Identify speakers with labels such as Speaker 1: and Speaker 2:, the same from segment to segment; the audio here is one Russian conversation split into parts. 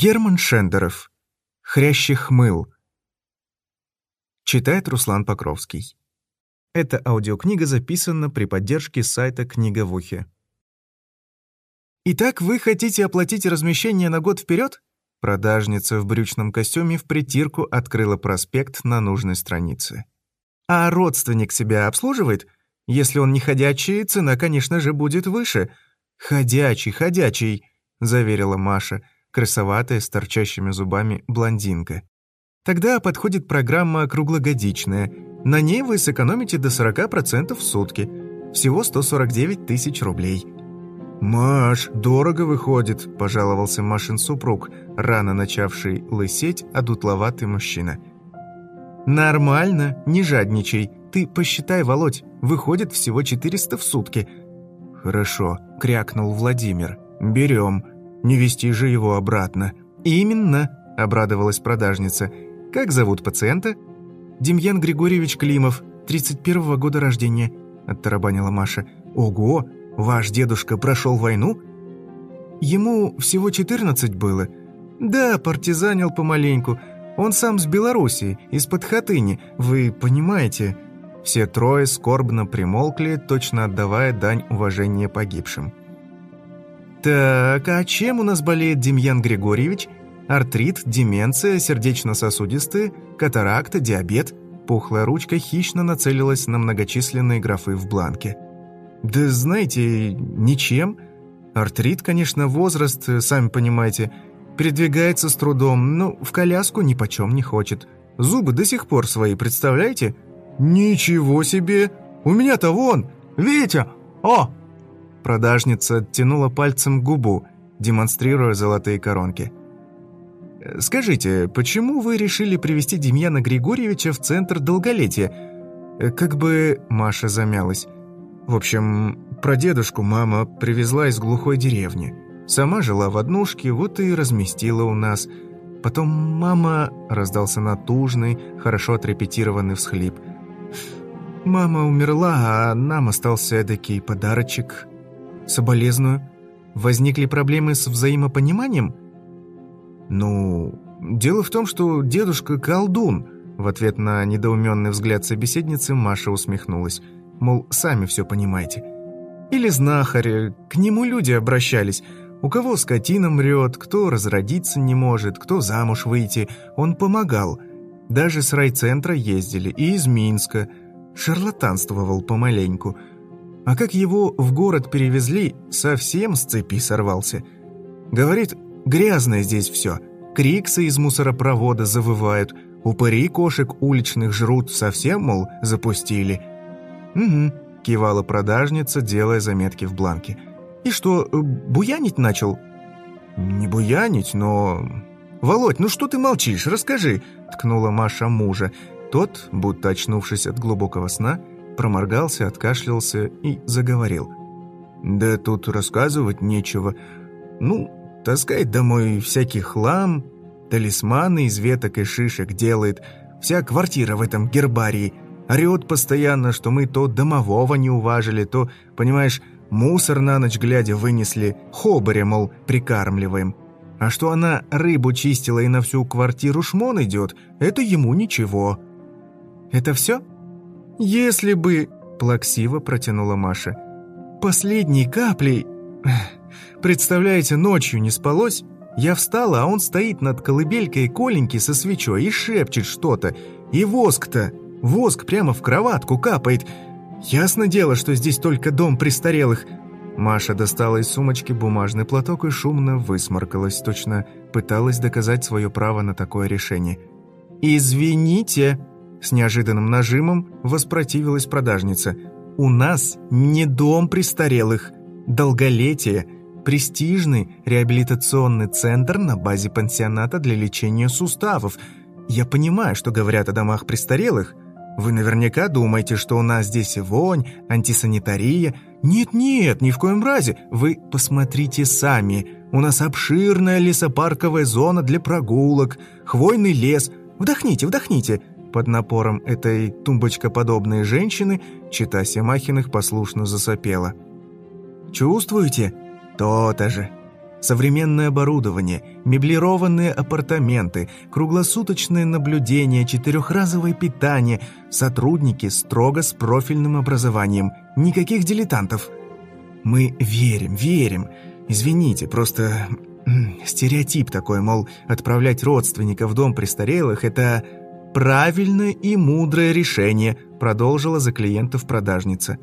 Speaker 1: Герман Шендеров. Хрящих мыл. Читает Руслан Покровский. Эта аудиокнига записана при поддержке сайта «Книга в ухе». «Итак, вы хотите оплатить размещение на год вперед? Продажница в брючном костюме в притирку открыла проспект на нужной странице. «А родственник себя обслуживает? Если он не ходячий, цена, конечно же, будет выше». «Ходячий, ходячий», — заверила Маша, красоватая, с торчащими зубами блондинка. «Тогда подходит программа круглогодичная. На ней вы сэкономите до 40% в сутки. Всего 149 тысяч рублей». «Маш, дорого выходит», – пожаловался Машин супруг, рано начавший лысеть, а дутловатый мужчина. «Нормально, не жадничай. Ты посчитай, Володь, выходит всего 400 в сутки». «Хорошо», – крякнул Владимир. «Берем. Не вести же его обратно». «Именно», – обрадовалась продажница. «Как зовут пациента?» «Демьян Григорьевич Климов, 31-го года рождения», – оттарабанила Маша. «Ого, Ваш дедушка прошел войну? Ему всего 14 было. Да, партизанил помаленьку. Он сам с Белоруссии, из-под Хатыни, вы понимаете. Все трое скорбно примолкли, точно отдавая дань уважения погибшим. «Так, а чем у нас болеет Демьян Григорьевич? Артрит, деменция, сердечно-сосудистые, катаракта, диабет?» Пухлая ручка хищно нацелилась на многочисленные графы в бланке. «Да знаете, ничем. Артрит, конечно, возраст, сами понимаете. Передвигается с трудом, но в коляску ни почем не хочет. Зубы до сих пор свои, представляете?» «Ничего себе! У меня-то вон! Витя! О!» Продажница оттянула пальцем губу, демонстрируя золотые коронки. «Скажите, почему вы решили привести Демьяна Григорьевича в центр долголетия?» «Как бы...» – Маша замялась. В общем, про дедушку мама привезла из глухой деревни. Сама жила в однушке, вот и разместила у нас. Потом мама... Раздался натужный, хорошо отрепетированный всхлип. Мама умерла, а нам остался эдакий подарочек. Соболезную. Возникли проблемы с взаимопониманием? Ну, дело в том, что дедушка колдун. В ответ на недоуменный взгляд собеседницы Маша усмехнулась мол, сами все понимаете. Или знахарь, к нему люди обращались, у кого скотина мрет, кто разродиться не может, кто замуж выйти, он помогал. Даже с райцентра ездили, и из Минска. Шарлатанствовал помаленьку. А как его в город перевезли, совсем с цепи сорвался. Говорит, грязное здесь все. Криксы из мусоропровода завывают, упыри кошек уличных жрут, совсем, мол, запустили. «Угу», – кивала продажница, делая заметки в бланке. «И что, буянить начал?» «Не буянить, но...» «Володь, ну что ты молчишь? Расскажи!» – ткнула Маша мужа. Тот, будто очнувшись от глубокого сна, проморгался, откашлялся и заговорил. «Да тут рассказывать нечего. Ну, таскает домой всякий хлам, талисманы из веток и шишек делает, вся квартира в этом гербарии – Орет постоянно, что мы то домового не уважили, то, понимаешь, мусор на ночь глядя вынесли, хобаря, мол, прикармливаем. А что она рыбу чистила и на всю квартиру шмон идет, это ему ничего. «Это все?» «Если бы...» – плаксиво протянула Маша. «Последней каплей...» «Представляете, ночью не спалось?» Я встала, а он стоит над колыбелькой Коленьки со свечой и шепчет что-то. И воск-то Воск прямо в кроватку капает. Ясно дело, что здесь только дом престарелых. Маша достала из сумочки бумажный платок и шумно высморкалась, точно пыталась доказать свое право на такое решение. «Извините!» – с неожиданным нажимом воспротивилась продажница. «У нас не дом престарелых. Долголетие – престижный реабилитационный центр на базе пансионата для лечения суставов. Я понимаю, что говорят о домах престарелых – вы наверняка думаете, что у нас здесь вонь, антисанитария. Нет-нет, ни в коем разе. Вы посмотрите сами. У нас обширная лесопарковая зона для прогулок, хвойный лес. Вдохните, вдохните. Под напором этой тумбочкоподобной женщины чита Семахиных послушно засопела. Чувствуете? То-то же. Современное оборудование, меблированные апартаменты, круглосуточное наблюдение, четырехразовое питание, сотрудники строго с профильным образованием, никаких дилетантов. Мы верим, верим. Извините, просто стереотип такой, мол, отправлять родственника в дом престарелых – это правильное и мудрое решение, продолжила за клиентов продажница.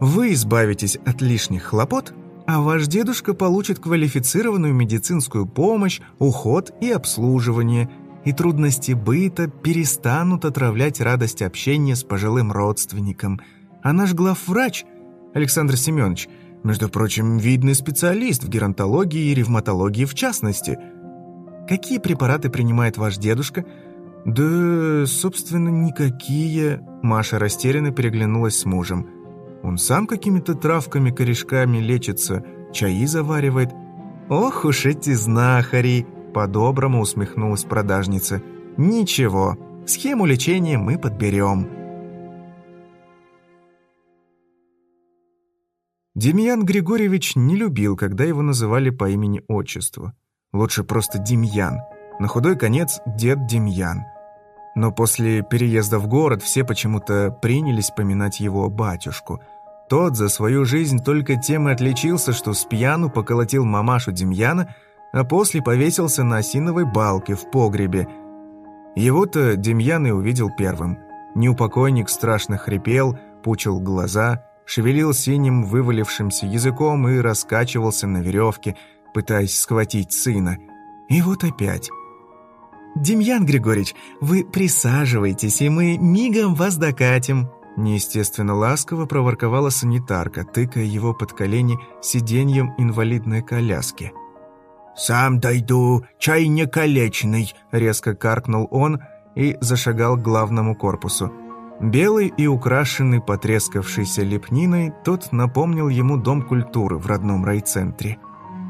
Speaker 1: Вы избавитесь от лишних хлопот, а ваш дедушка получит квалифицированную медицинскую помощь, уход и обслуживание, и трудности быта перестанут отравлять радость общения с пожилым родственником. А наш главврач, Александр Семенович, между прочим, видный специалист в геронтологии и ревматологии в частности. Какие препараты принимает ваш дедушка? Да, собственно, никакие. Маша растерянно переглянулась с мужем. Он сам какими-то травками, корешками лечится, чаи заваривает. Ох уж эти знахари, по-доброму усмехнулась продажница. Ничего, схему лечения мы подберем. Демьян Григорьевич не любил, когда его называли по имени-отчеству. Лучше просто Демьян. На худой конец дед Демьян. Но после переезда в город все почему-то принялись поминать его батюшку – тот за свою жизнь только тем и отличился, что с пьяну поколотил мамашу Демьяна, а после повесился на осиновой балке в погребе. Его-то Демьян и увидел первым. Неупокойник страшно хрипел, пучил глаза, шевелил синим вывалившимся языком и раскачивался на веревке, пытаясь схватить сына. И вот опять. «Демьян Григорьевич, вы присаживайтесь, и мы мигом вас докатим», Неестественно ласково проворковала санитарка, тыкая его под колени сиденьем инвалидной коляски. «Сам дойду, чай не калечный!» — резко каркнул он и зашагал к главному корпусу. Белый и украшенный потрескавшейся лепниной, тот напомнил ему дом культуры в родном райцентре.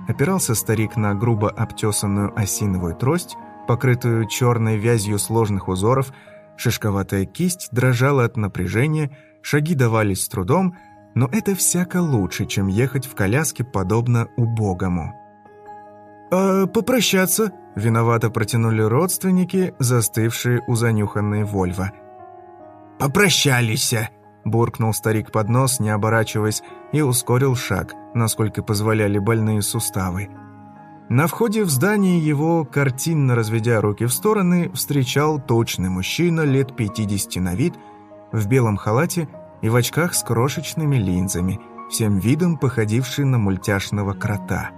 Speaker 1: Опирался старик на грубо обтесанную осиновую трость, покрытую черной вязью сложных узоров — Шишковатая кисть дрожала от напряжения, шаги давались с трудом, но это всяко лучше, чем ехать в коляске, подобно убогому. «А попрощаться?» – виновато протянули родственники, застывшие у занюханной Вольво. «Попрощались!» – буркнул старик под нос, не оборачиваясь, и ускорил шаг, насколько позволяли больные суставы. На входе в здание его, картинно разведя руки в стороны, встречал точный мужчина лет 50 на вид, в белом халате и в очках с крошечными линзами, всем видом походивший на мультяшного крота.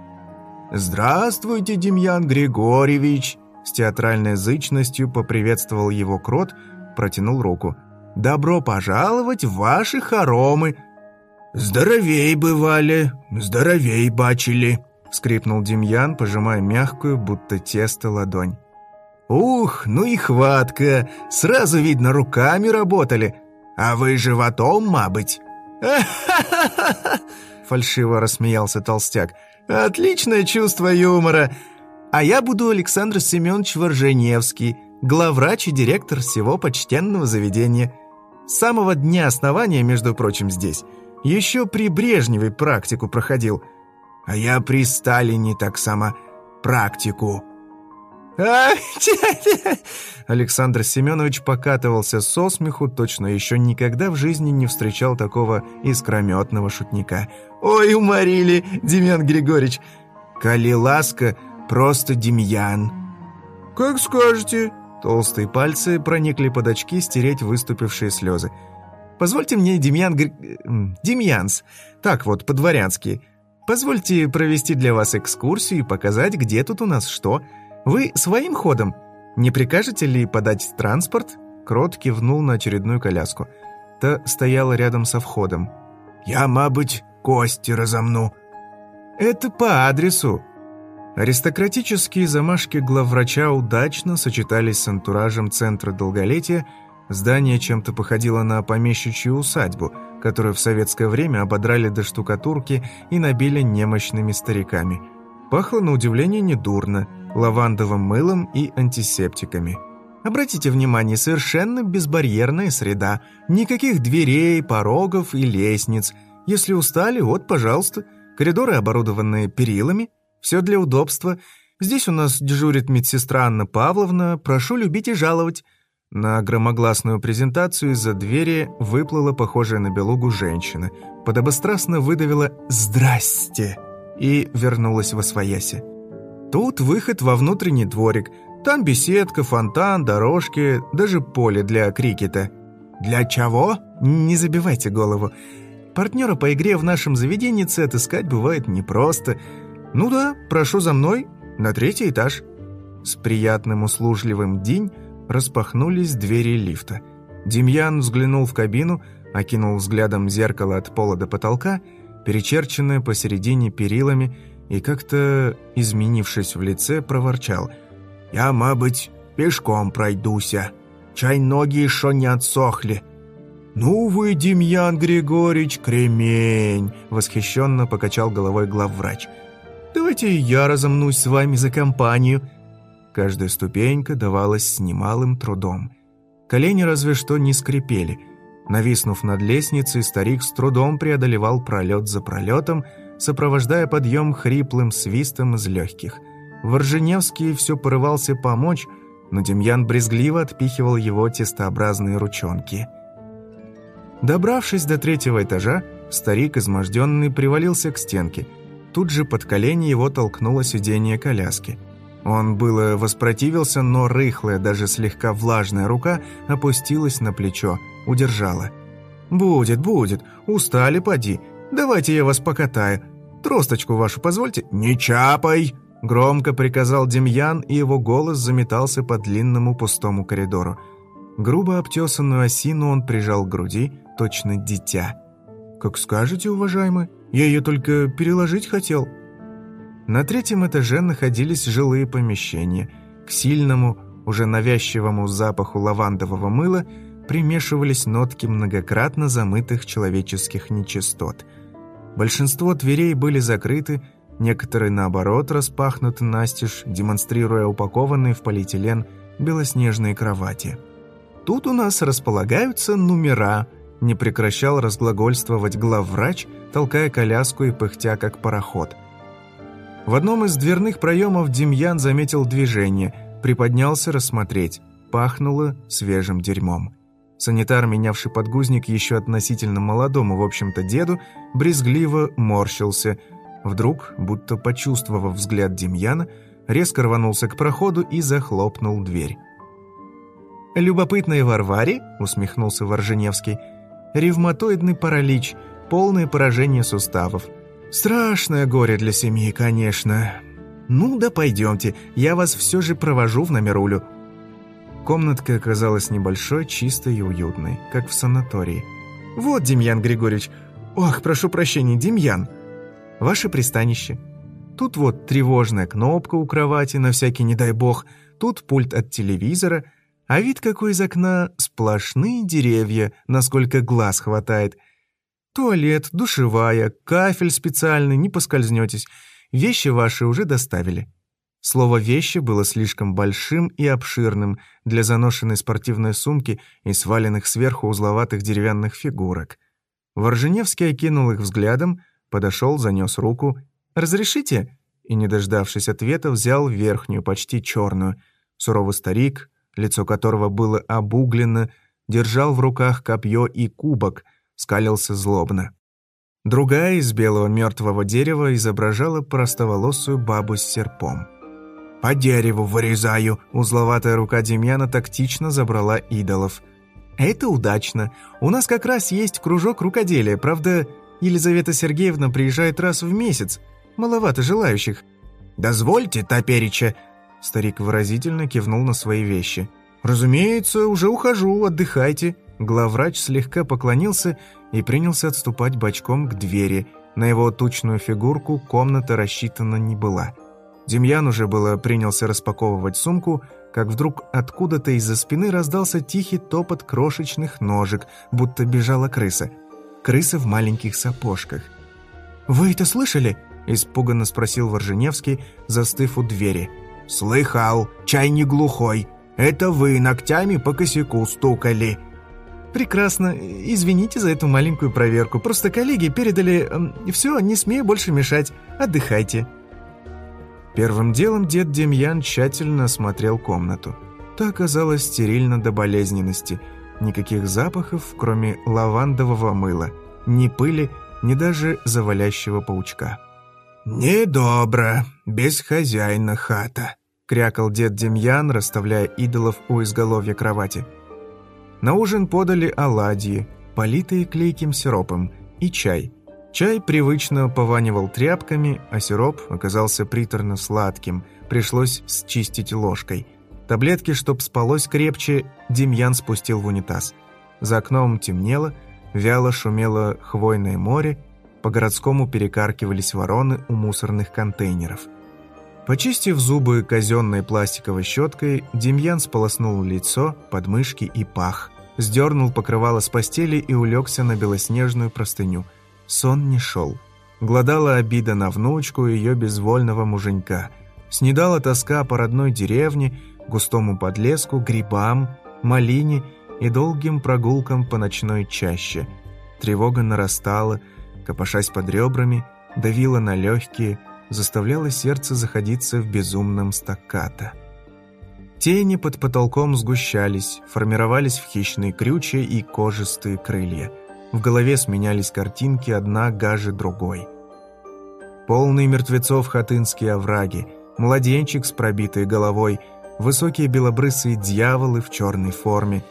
Speaker 1: «Здравствуйте, Демьян Григорьевич!» С театральной зычностью поприветствовал его крот, протянул руку. «Добро пожаловать в ваши хоромы!» «Здоровей бывали, здоровей бачили!» — скрипнул Демьян, пожимая мягкую, будто тесто, ладонь. «Ух, ну и хватка! Сразу видно, руками работали! А вы животом, мабыть!» фальшиво рассмеялся толстяк. «Отличное чувство юмора! А я буду Александр Семенович Ворженевский, главврач и директор всего почтенного заведения. С самого дня основания, между прочим, здесь. Еще при Брежневой практику проходил — а я при Сталине так само практику». Александр Семенович покатывался со смеху, точно еще никогда в жизни не встречал такого искрометного шутника. «Ой, уморили, Демьян Григорьевич! Коли ласка, просто Демьян!» «Как скажете!» Толстые пальцы проникли под очки стереть выступившие слезы. «Позвольте мне, Демьян Гри... Демьянс, так вот, по-дворянски, Позвольте провести для вас экскурсию и показать, где тут у нас что. Вы своим ходом? Не прикажете ли подать транспорт?» Крот кивнул на очередную коляску. Та стояла рядом со входом. «Я, мабуть, кости разомну». «Это по адресу». Аристократические замашки главврача удачно сочетались с антуражем Центра Долголетия. Здание чем-то походило на помещичью усадьбу – которую в советское время ободрали до штукатурки и набили немощными стариками. Пахло, на удивление, недурно, лавандовым мылом и антисептиками. Обратите внимание, совершенно безбарьерная среда. Никаких дверей, порогов и лестниц. Если устали, вот, пожалуйста. Коридоры, оборудованные перилами. Все для удобства. Здесь у нас дежурит медсестра Анна Павловна. Прошу любить и жаловать». На громогласную презентацию из-за двери выплыла похожая на белугу женщина, подобострастно выдавила «Здрасте!» и вернулась во свояси. Тут выход во внутренний дворик. Там беседка, фонтан, дорожки, даже поле для крикета. «Для чего?» «Не забивайте голову. Партнера по игре в нашем заведении отыскать бывает непросто. Ну да, прошу за мной, на третий этаж». С приятным услужливым день распахнулись двери лифта. Демьян взглянул в кабину, окинул взглядом зеркало от пола до потолка, перечерченное посередине перилами, и как-то, изменившись в лице, проворчал. «Я, мабыть, пешком пройдуся. Чай ноги еще не отсохли». «Ну вы, Демьян Григорьевич, кремень!» — восхищенно покачал головой главврач. «Давайте я разомнусь с вами за компанию». Каждая ступенька давалась с немалым трудом. Колени разве что не скрипели. Нависнув над лестницей, старик с трудом преодолевал пролет за пролетом, сопровождая подъем хриплым свистом из легких. Ворженевский все порывался помочь, но Демьян брезгливо отпихивал его тестообразные ручонки. Добравшись до третьего этажа, старик, изможденный, привалился к стенке. Тут же под колени его толкнуло сиденье коляски. Он было воспротивился, но рыхлая, даже слегка влажная рука опустилась на плечо, удержала. «Будет, будет, устали, поди. Давайте я вас покатаю. Тросточку вашу позвольте». «Не чапай!» Громко приказал Демьян, и его голос заметался по длинному пустому коридору. Грубо обтесанную осину он прижал к груди, точно дитя. «Как скажете, уважаемый, я ее только переложить хотел». На третьем этаже находились жилые помещения. К сильному, уже навязчивому запаху лавандового мыла примешивались нотки многократно замытых человеческих нечистот. Большинство дверей были закрыты, некоторые, наоборот, распахнуты настежь, демонстрируя упакованные в полиэтилен белоснежные кровати. «Тут у нас располагаются номера», – не прекращал разглагольствовать главврач, толкая коляску и пыхтя, как пароход. В одном из дверных проемов Демьян заметил движение, приподнялся рассмотреть. Пахнуло свежим дерьмом. Санитар, менявший подгузник еще относительно молодому, в общем-то, деду, брезгливо морщился – Вдруг, будто почувствовав взгляд Демьяна, резко рванулся к проходу и захлопнул дверь. «Любопытные Варваре?» — усмехнулся Ворженевский. «Ревматоидный паралич, полное поражение суставов. Страшное горе для семьи, конечно. Ну да пойдемте, я вас все же провожу в номерулю». Комнатка оказалась небольшой, чистой и уютной, как в санатории. «Вот, Демьян Григорьевич, ох, прошу прощения, Демьян!» ваше пристанище. Тут вот тревожная кнопка у кровати, на всякий не дай бог, тут пульт от телевизора, а вид какой из окна сплошные деревья, насколько глаз хватает. Туалет, душевая, кафель специальный, не поскользнетесь. Вещи ваши уже доставили. Слово «вещи» было слишком большим и обширным для заношенной спортивной сумки и сваленных сверху узловатых деревянных фигурок. Ворженевский окинул их взглядом, Подошел, занес руку. «Разрешите?» И, не дождавшись ответа, взял верхнюю, почти черную. Суровый старик, лицо которого было обуглено, держал в руках копье и кубок, скалился злобно. Другая из белого мертвого дерева изображала простоволосую бабу с серпом. «По дереву вырезаю!» Узловатая рука Демьяна тактично забрала идолов. «Это удачно. У нас как раз есть кружок рукоделия, правда, Елизавета Сергеевна приезжает раз в месяц. Маловато желающих». «Дозвольте, топереча!» Старик выразительно кивнул на свои вещи. «Разумеется, уже ухожу, отдыхайте». Главврач слегка поклонился и принялся отступать бочком к двери. На его тучную фигурку комната рассчитана не была. Демьян уже было принялся распаковывать сумку, как вдруг откуда-то из-за спины раздался тихий топот крошечных ножек, будто бежала крыса – крыса в маленьких сапожках. «Вы это слышали?» – испуганно спросил Ворженевский, застыв у двери. «Слыхал, чай не глухой. Это вы ногтями по косяку стукали». «Прекрасно. Извините за эту маленькую проверку. Просто коллеги передали... Э, все, не смею больше мешать. Отдыхайте». Первым делом дед Демьян тщательно осмотрел комнату. Та оказалась стерильна до болезненности. Никаких запахов, кроме лавандового мыла. Ни пыли, ни даже завалящего паучка. «Недобро, без хозяина хата», — крякал дед Демьян, расставляя идолов у изголовья кровати. На ужин подали оладьи, политые клейким сиропом, и чай. Чай привычно пованивал тряпками, а сироп оказался приторно-сладким, пришлось счистить ложкой. Таблетки, чтоб спалось крепче, Демьян спустил в унитаз. За окном темнело, вяло шумело хвойное море, по-городскому перекаркивались вороны у мусорных контейнеров. Почистив зубы казенной пластиковой щеткой, Демьян сполоснул лицо, подмышки и пах, сдернул покрывало с постели и улегся на белоснежную простыню. Сон не шел. Гладала обида на внучку и ее безвольного муженька. Снедала тоска по родной деревне, густому подлеску, грибам, малине и долгим прогулкам по ночной чаще. Тревога нарастала, копошась под ребрами, давила на легкие, заставляла сердце заходиться в безумном стаккато. Тени под потолком сгущались, формировались в хищные крючья и кожистые крылья. В голове сменялись картинки, одна гаже другой. Полные мертвецов хатынские овраги, младенчик с пробитой головой, высокие белобрысые дьяволы в черной форме.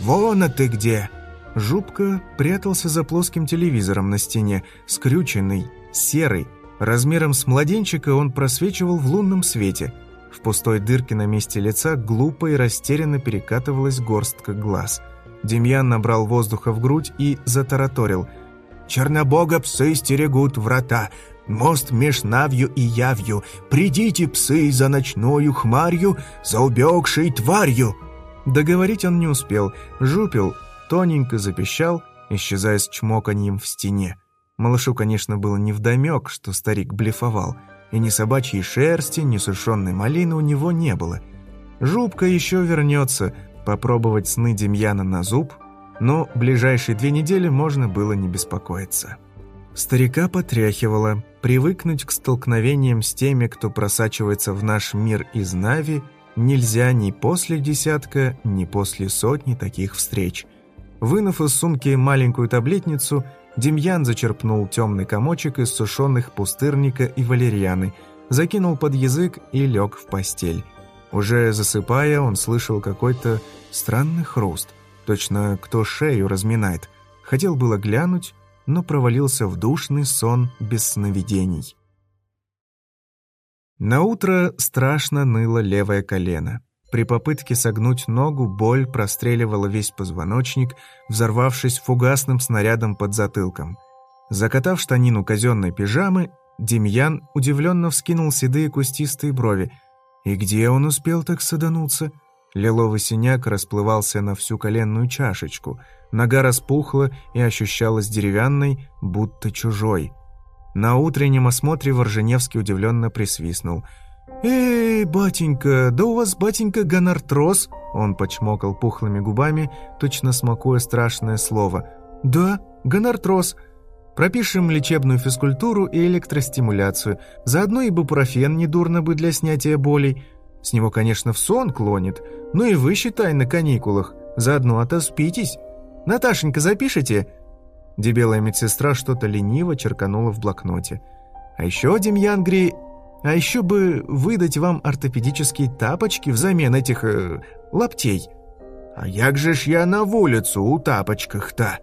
Speaker 1: «Вон а ты где!» Жубка прятался за плоским телевизором на стене, скрюченный, серый. Размером с младенчика он просвечивал в лунном свете. В пустой дырке на месте лица глупо и растерянно перекатывалась горстка глаз. Демьян набрал воздуха в грудь и затараторил. «Чернобога псы стерегут врата, мост меж Навью и Явью. Придите, псы, за ночною хмарью, за убегшей тварью!» Договорить он не успел. Жупил тоненько запищал, исчезая с чмоканьем в стене. Малышу, конечно, было невдомек, что старик блефовал, и ни собачьей шерсти, ни сушеной малины у него не было. Жубка еще вернется, попробовать сны Демьяна на зуб, но ближайшие две недели можно было не беспокоиться. Старика потряхивало. Привыкнуть к столкновениям с теми, кто просачивается в наш мир из Нави, нельзя ни после десятка, ни после сотни таких встреч – Вынув из сумки маленькую таблетницу, Демьян зачерпнул темный комочек из сушеных пустырника и валерьяны, закинул под язык и лег в постель. Уже засыпая, он слышал какой-то странный хруст. Точно кто шею разминает. Хотел было глянуть, но провалился в душный сон без сновидений. Наутро страшно ныло левое колено. При попытке согнуть ногу боль простреливала весь позвоночник, взорвавшись фугасным снарядом под затылком. Закатав штанину казенной пижамы, Демьян удивленно вскинул седые кустистые брови. И где он успел так садануться? Лиловый синяк расплывался на всю коленную чашечку, нога распухла и ощущалась деревянной, будто чужой. На утреннем осмотре Ворженевский удивленно присвистнул – «Эй, батенька, да у вас, батенька, гонартроз?» Он почмокал пухлыми губами, точно смакуя страшное слово. «Да, гонартроз. Пропишем лечебную физкультуру и электростимуляцию. Заодно и бупрофен недурно бы для снятия болей. С него, конечно, в сон клонит. Ну и вы, считай, на каникулах. Заодно отоспитесь. Наташенька, запишите?» Дебелая медсестра что-то лениво черканула в блокноте. «А еще, Демьян Гри, а еще бы выдать вам ортопедические тапочки взамен этих... Э, лаптей. А як же ж я на улицу у тапочках-то?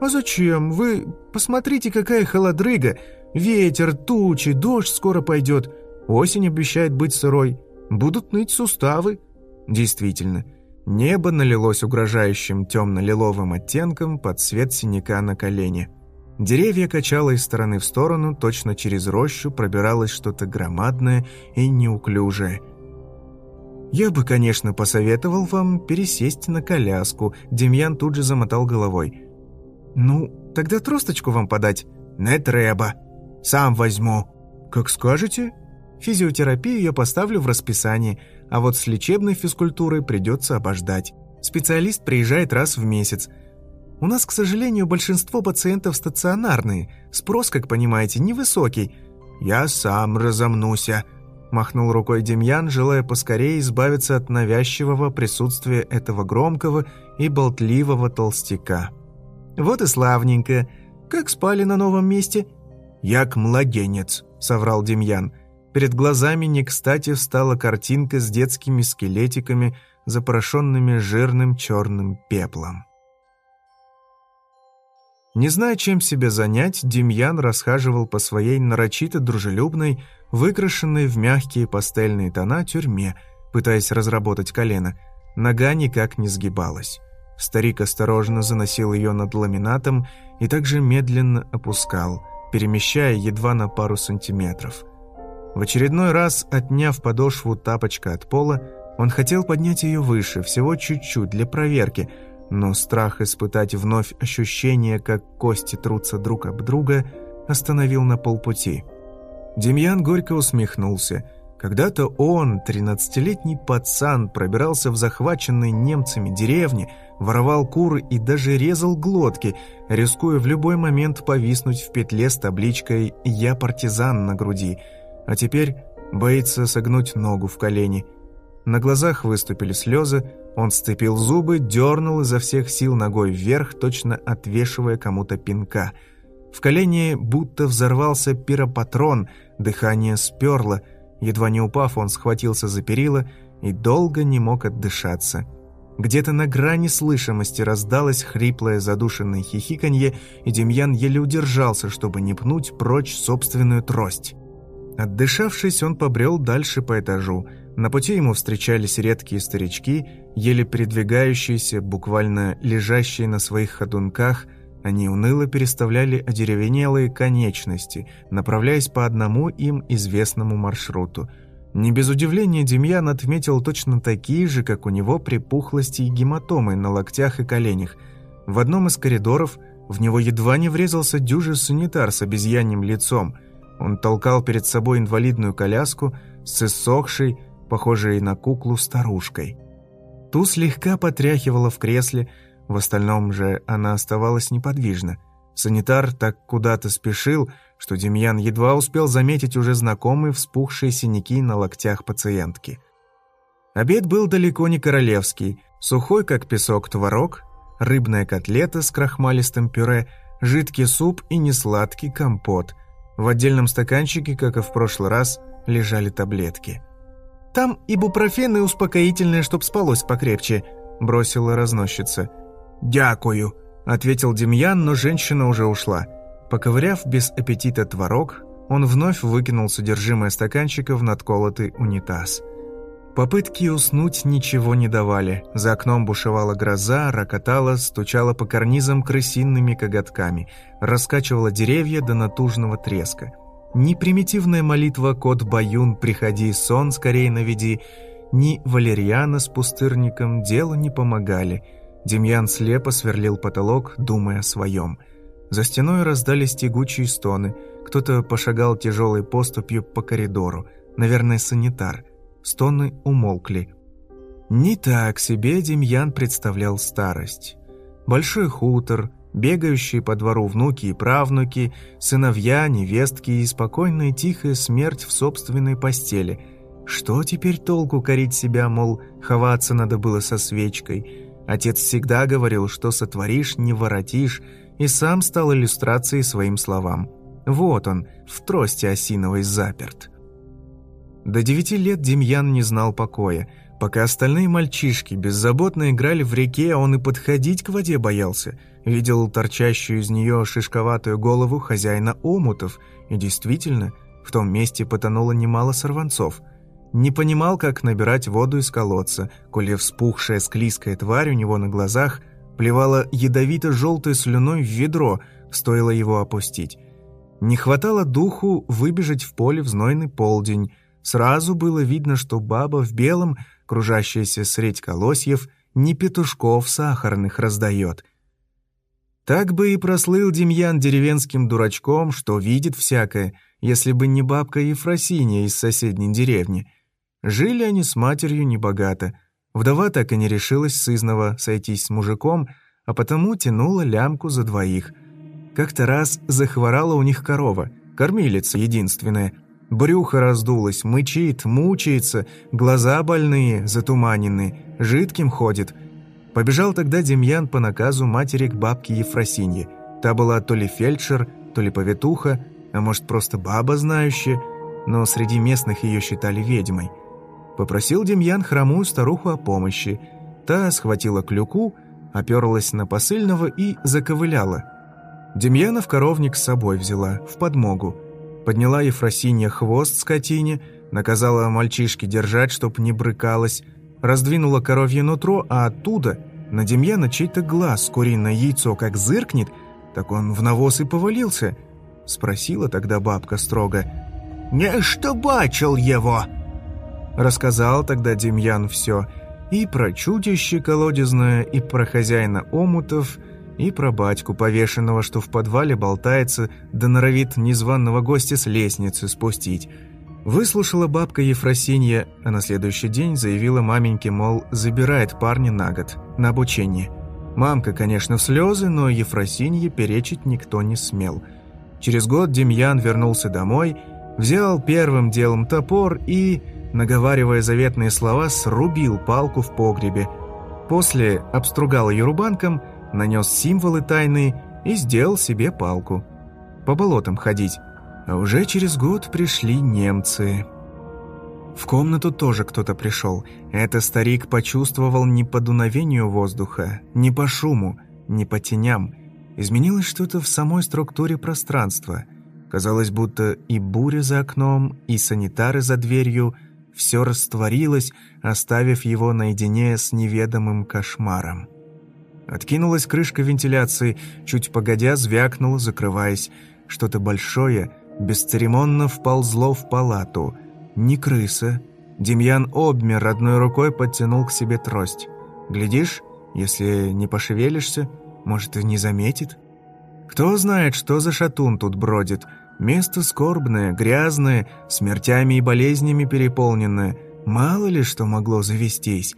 Speaker 1: А зачем? Вы посмотрите, какая холодрыга. Ветер, тучи, дождь скоро пойдет. Осень обещает быть сырой. Будут ныть суставы. Действительно, небо налилось угрожающим темно-лиловым оттенком под цвет синяка на колене. Деревья качало из стороны в сторону, точно через рощу пробиралось что-то громадное и неуклюжее. «Я бы, конечно, посоветовал вам пересесть на коляску», Демьян тут же замотал головой. «Ну, тогда тросточку вам подать?» «Не треба. Сам возьму». «Как скажете. Физиотерапию я поставлю в расписание, а вот с лечебной физкультурой придется обождать. Специалист приезжает раз в месяц – у нас, к сожалению, большинство пациентов стационарные. Спрос, как понимаете, невысокий. «Я сам разомнуся», – махнул рукой Демьян, желая поскорее избавиться от навязчивого присутствия этого громкого и болтливого толстяка. «Вот и славненько. Как спали на новом месте?» «Як младенец», – соврал Демьян. Перед глазами не кстати встала картинка с детскими скелетиками, запорошенными жирным черным пеплом. Не зная, чем себя занять, Демьян расхаживал по своей нарочито дружелюбной, выкрашенной в мягкие пастельные тона тюрьме, пытаясь разработать колено. Нога никак не сгибалась. Старик осторожно заносил ее над ламинатом и также медленно опускал, перемещая едва на пару сантиметров. В очередной раз, отняв подошву тапочка от пола, он хотел поднять ее выше, всего чуть-чуть, для проверки – но страх испытать вновь ощущение, как кости трутся друг об друга, остановил на полпути. Демьян горько усмехнулся. Когда-то он, тринадцатилетний пацан, пробирался в захваченные немцами деревни, воровал куры и даже резал глотки, рискуя в любой момент повиснуть в петле с табличкой «Я партизан» на груди, а теперь боится согнуть ногу в колени. На глазах выступили слезы, он сцепил зубы, дернул изо всех сил ногой вверх, точно отвешивая кому-то пинка. В колене будто взорвался пиропатрон, дыхание сперло. Едва не упав, он схватился за перила и долго не мог отдышаться. Где-то на грани слышимости раздалось хриплое задушенное хихиканье, и Демьян еле удержался, чтобы не пнуть прочь собственную трость. Отдышавшись, он побрел дальше по этажу – на пути ему встречались редкие старички, еле передвигающиеся, буквально лежащие на своих ходунках, они уныло переставляли одеревенелые конечности, направляясь по одному им известному маршруту. Не без удивления Демьян отметил точно такие же, как у него, припухлости и гематомы на локтях и коленях. В одном из коридоров в него едва не врезался дюжий санитар с обезьяньим лицом. Он толкал перед собой инвалидную коляску с иссохшей, похожей на куклу старушкой. Ту слегка потряхивала в кресле, в остальном же она оставалась неподвижна. Санитар так куда-то спешил, что Демьян едва успел заметить уже знакомые вспухшие синяки на локтях пациентки. Обед был далеко не королевский, сухой как песок творог, рыбная котлета с крахмалистым пюре, жидкий суп и несладкий компот. В отдельном стаканчике, как и в прошлый раз, лежали таблетки – «Там ибупрофен и успокоительное, чтоб спалось покрепче», — бросила разносчица. «Дякую», — ответил Демьян, но женщина уже ушла. Поковыряв без аппетита творог, он вновь выкинул содержимое стаканчика в надколотый унитаз. Попытки уснуть ничего не давали. За окном бушевала гроза, рокотала, стучала по карнизам крысиными коготками, раскачивала деревья до натужного треска. Ни примитивная молитва «Кот Баюн, приходи, сон скорее наведи», ни валерьяна с пустырником делу не помогали. Демьян слепо сверлил потолок, думая о своем. За стеной раздались тягучие стоны. Кто-то пошагал тяжелой поступью по коридору. Наверное, санитар. Стоны умолкли. Не так себе Демьян представлял старость. Большой хутор – бегающие по двору внуки и правнуки, сыновья, невестки и спокойная тихая смерть в собственной постели. Что теперь толку корить себя, мол, ховаться надо было со свечкой? Отец всегда говорил, что сотворишь, не воротишь, и сам стал иллюстрацией своим словам. Вот он, в трости осиновой заперт. До девяти лет Демьян не знал покоя. Пока остальные мальчишки беззаботно играли в реке, он и подходить к воде боялся – видел торчащую из нее шишковатую голову хозяина омутов, и действительно, в том месте потонуло немало сорванцов. Не понимал, как набирать воду из колодца, коли вспухшая склизкая тварь у него на глазах плевала ядовито-желтой слюной в ведро, стоило его опустить. Не хватало духу выбежать в поле в знойный полдень. Сразу было видно, что баба в белом, кружащаяся средь колосьев, не петушков сахарных раздает – так бы и прослыл Демьян деревенским дурачком, что видит всякое, если бы не бабка Ефросинья из соседней деревни. Жили они с матерью небогато. Вдова так и не решилась сызнова сойтись с мужиком, а потому тянула лямку за двоих. Как-то раз захворала у них корова. Кормилица единственная. Брюхо раздулось, мычит, мучается, глаза больные, затуманенные, жидким ходит. Побежал тогда Демьян по наказу матери к бабке Ефросинье. Та была то ли фельдшер, то ли повитуха, а может просто баба знающая, но среди местных ее считали ведьмой. Попросил Демьян хромую старуху о помощи. Та схватила клюку, оперлась на посыльного и заковыляла. Демьяна в коровник с собой взяла, в подмогу. Подняла Ефросинья хвост скотине, наказала мальчишке держать, чтоб не брыкалась, раздвинула коровье нутро, а оттуда на Демьяна чей-то глаз, куриное яйцо, как зыркнет, так он в навоз и повалился. Спросила тогда бабка строго. «Не что бачил его?» Рассказал тогда Демьян все. И про чудище колодезное, и про хозяина омутов, и про батьку повешенного, что в подвале болтается, да норовит незваного гостя с лестницы спустить. Выслушала бабка Ефросинья, а на следующий день заявила маменьке, мол, забирает парня на год, на обучение. Мамка, конечно, в слезы, но Ефросинье перечить никто не смел. Через год Демьян вернулся домой, взял первым делом топор и наговаривая заветные слова, срубил палку в погребе. После обстругал ее рубанком, нанес символы тайные и сделал себе палку. По болотам ходить. А уже через год пришли немцы. В комнату тоже кто-то пришел. Это старик почувствовал не по дуновению воздуха, не по шуму, не по теням. Изменилось что-то в самой структуре пространства. Казалось, будто и буря за окном, и санитары за дверью – все растворилось, оставив его наедине с неведомым кошмаром. Откинулась крышка вентиляции, чуть погодя звякнула, закрываясь. Что-то большое бесцеремонно вползло в палату. Не крыса. Демьян обмер, одной рукой подтянул к себе трость. Глядишь, если не пошевелишься, может, и не заметит. Кто знает, что за шатун тут бродит – Место скорбное, грязное, смертями и болезнями переполненное. Мало ли что могло завестись.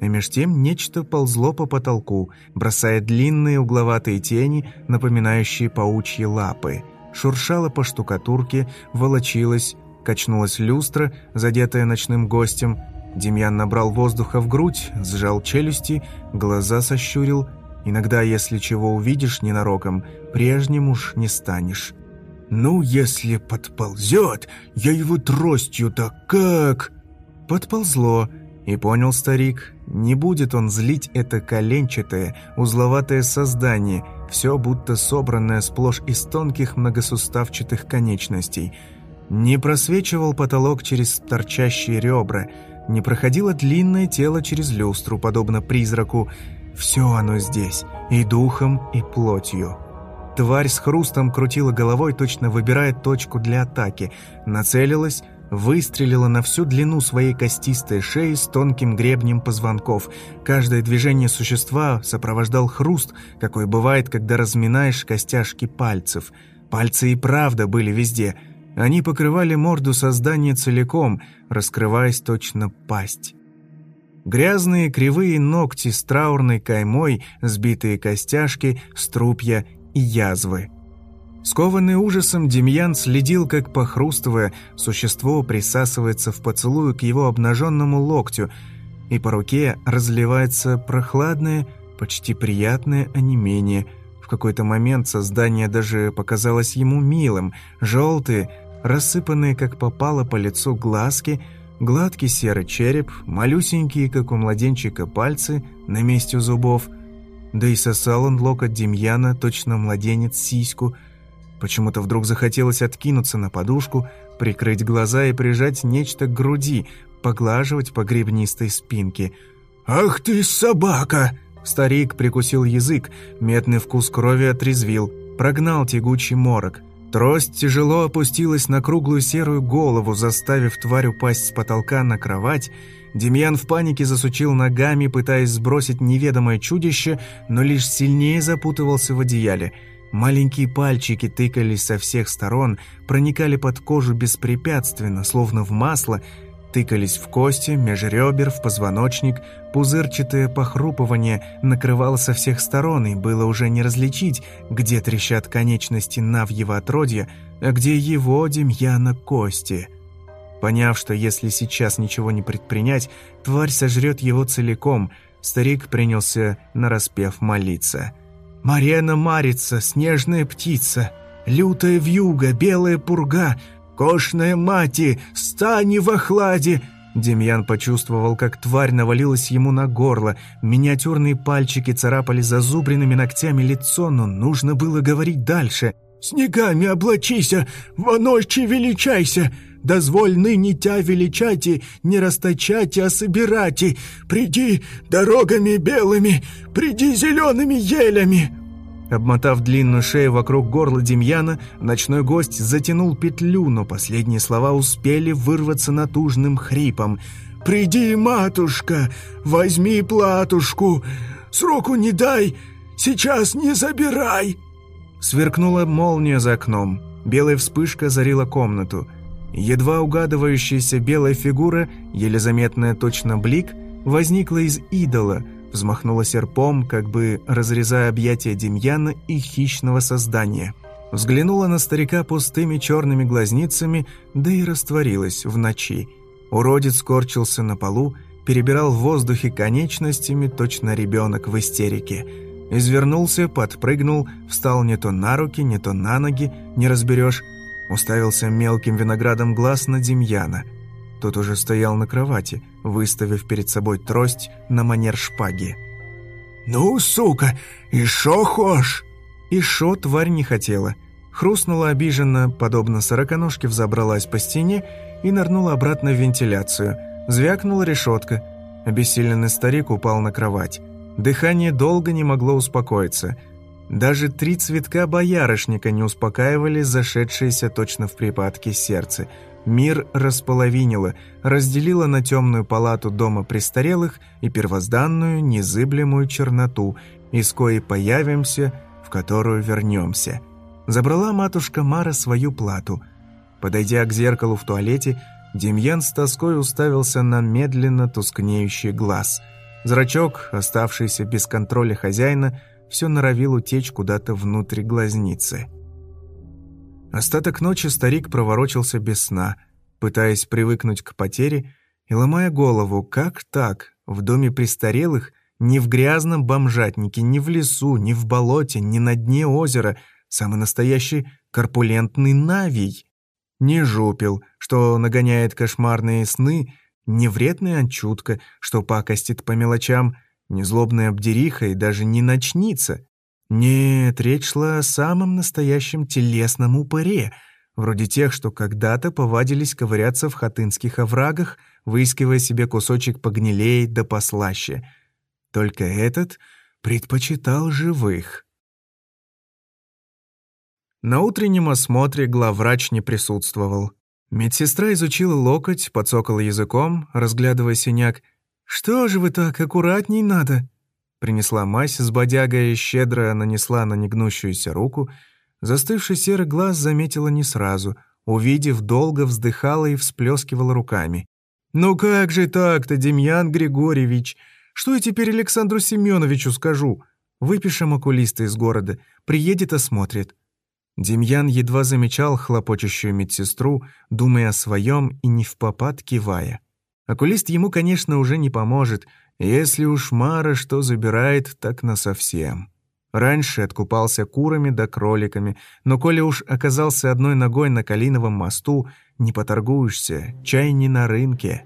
Speaker 1: И меж тем нечто ползло по потолку, бросая длинные угловатые тени, напоминающие паучьи лапы. Шуршало по штукатурке, волочилось, качнулась люстра, задетая ночным гостем. Демьян набрал воздуха в грудь, сжал челюсти, глаза сощурил. Иногда, если чего увидишь ненароком, прежним уж не станешь. «Ну, если подползет, я его тростью-то как...» Подползло, и понял старик, не будет он злить это коленчатое, узловатое создание, все будто собранное сплошь из тонких многосуставчатых конечностей. Не просвечивал потолок через торчащие ребра, не проходило длинное тело через люстру, подобно призраку. Все оно здесь, и духом, и плотью. Тварь с хрустом крутила головой, точно выбирая точку для атаки. Нацелилась, выстрелила на всю длину своей костистой шеи с тонким гребнем позвонков. Каждое движение существа сопровождал хруст, какой бывает, когда разминаешь костяшки пальцев. Пальцы и правда были везде. Они покрывали морду создания целиком, раскрываясь точно пасть. Грязные кривые ногти с траурной каймой, сбитые костяшки, струпья и язвы. Скованный ужасом, Демьян следил, как, похрустывая, существо присасывается в поцелую к его обнаженному локтю, и по руке разливается прохладное, почти приятное онемение. В какой-то момент создание даже показалось ему милым. Желтые, рассыпанные, как попало по лицу глазки, гладкий серый череп, малюсенькие, как у младенчика, пальцы на месте зубов – да и сосал он локоть Демьяна, точно младенец, сиську. Почему-то вдруг захотелось откинуться на подушку, прикрыть глаза и прижать нечто к груди, поглаживать по гребнистой спинке. «Ах ты собака!» Старик прикусил язык, медный вкус крови отрезвил, прогнал тягучий морок. Трость тяжело опустилась на круглую серую голову, заставив тварь упасть с потолка на кровать, Демьян в панике засучил ногами, пытаясь сбросить неведомое чудище, но лишь сильнее запутывался в одеяле. Маленькие пальчики тыкались со всех сторон, проникали под кожу беспрепятственно, словно в масло. тыкались в кости, межребер, в позвоночник, пузырчатое похрупывание накрывало со всех сторон, и было уже не различить, где трещат конечности Навьего отродья, а где его, Демьяна, кости. Поняв, что если сейчас ничего не предпринять, тварь сожрет его целиком, старик принялся нараспев молиться. «Марена Марица, снежная птица, лютая вьюга, белая пурга — «Кошная мати, стань в охладе!» Демьян почувствовал, как тварь навалилась ему на горло. Миниатюрные пальчики царапали зазубренными ногтями лицо, но нужно было говорить дальше. «Снегами облачися, во ночи величайся! Дозволь ныне тя величати, не расточати, а собирати! Приди дорогами белыми, приди зелеными елями!» Обмотав длинную шею вокруг горла Демьяна, ночной гость затянул петлю, но последние слова успели вырваться натужным хрипом. «Приди, матушка, возьми платушку, сроку не дай, сейчас не забирай!» Сверкнула молния за окном, белая вспышка зарила комнату. Едва угадывающаяся белая фигура, еле заметная точно блик, возникла из идола — взмахнула серпом, как бы разрезая объятия Демьяна и хищного создания. Взглянула на старика пустыми черными глазницами, да и растворилась в ночи. Уродец скорчился на полу, перебирал в воздухе конечностями, точно ребенок в истерике. Извернулся, подпрыгнул, встал не то на руки, не то на ноги, не разберешь. Уставился мелким виноградом глаз на Демьяна – тот уже стоял на кровати, выставив перед собой трость на манер шпаги. «Ну, сука, и шо хошь?» И шо тварь не хотела. Хрустнула обиженно, подобно сороконожке взобралась по стене и нырнула обратно в вентиляцию. Звякнула решетка. Обессиленный старик упал на кровать. Дыхание долго не могло успокоиться. Даже три цветка боярышника не успокаивали зашедшееся точно в припадке сердце – Мир располовинило, разделило на темную палату дома престарелых и первозданную незыблемую черноту, из коей появимся, в которую вернемся. Забрала матушка Мара свою плату. Подойдя к зеркалу в туалете, Демьян с тоской уставился на медленно тускнеющий глаз. Зрачок, оставшийся без контроля хозяина, все норовил утечь куда-то внутрь глазницы. Остаток ночи старик проворочился без сна, пытаясь привыкнуть к потере и ломая голову, как так, в доме престарелых, ни в грязном бомжатнике, ни в лесу, ни в болоте, ни на дне озера, самый настоящий корпулентный навий. Не жупил, что нагоняет кошмарные сны, не вредная анчутка, что пакостит по мелочам, не злобная обдериха и даже не ночница, нет, речь шла о самом настоящем телесном упыре, вроде тех, что когда-то повадились ковыряться в хатынских оврагах, выискивая себе кусочек погнилей да послаще. Только этот предпочитал живых. На утреннем осмотре главврач не присутствовал. Медсестра изучила локоть, подсокала языком, разглядывая синяк. «Что же вы так, аккуратней надо?» Принесла мазь с бодягой и щедро нанесла на негнущуюся руку. Застывший серый глаз заметила не сразу. Увидев, долго вздыхала и всплескивала руками. «Ну как же так-то, Демьян Григорьевич? Что я теперь Александру Семеновичу скажу? Выпишем окулиста из города, приедет, осмотрит». Демьян едва замечал хлопочущую медсестру, думая о своем и не в попад кивая. Окулист ему, конечно, уже не поможет — если уж Мара что забирает, так насовсем. Раньше откупался курами да кроликами, но коли уж оказался одной ногой на Калиновом мосту, не поторгуешься, чай не на рынке.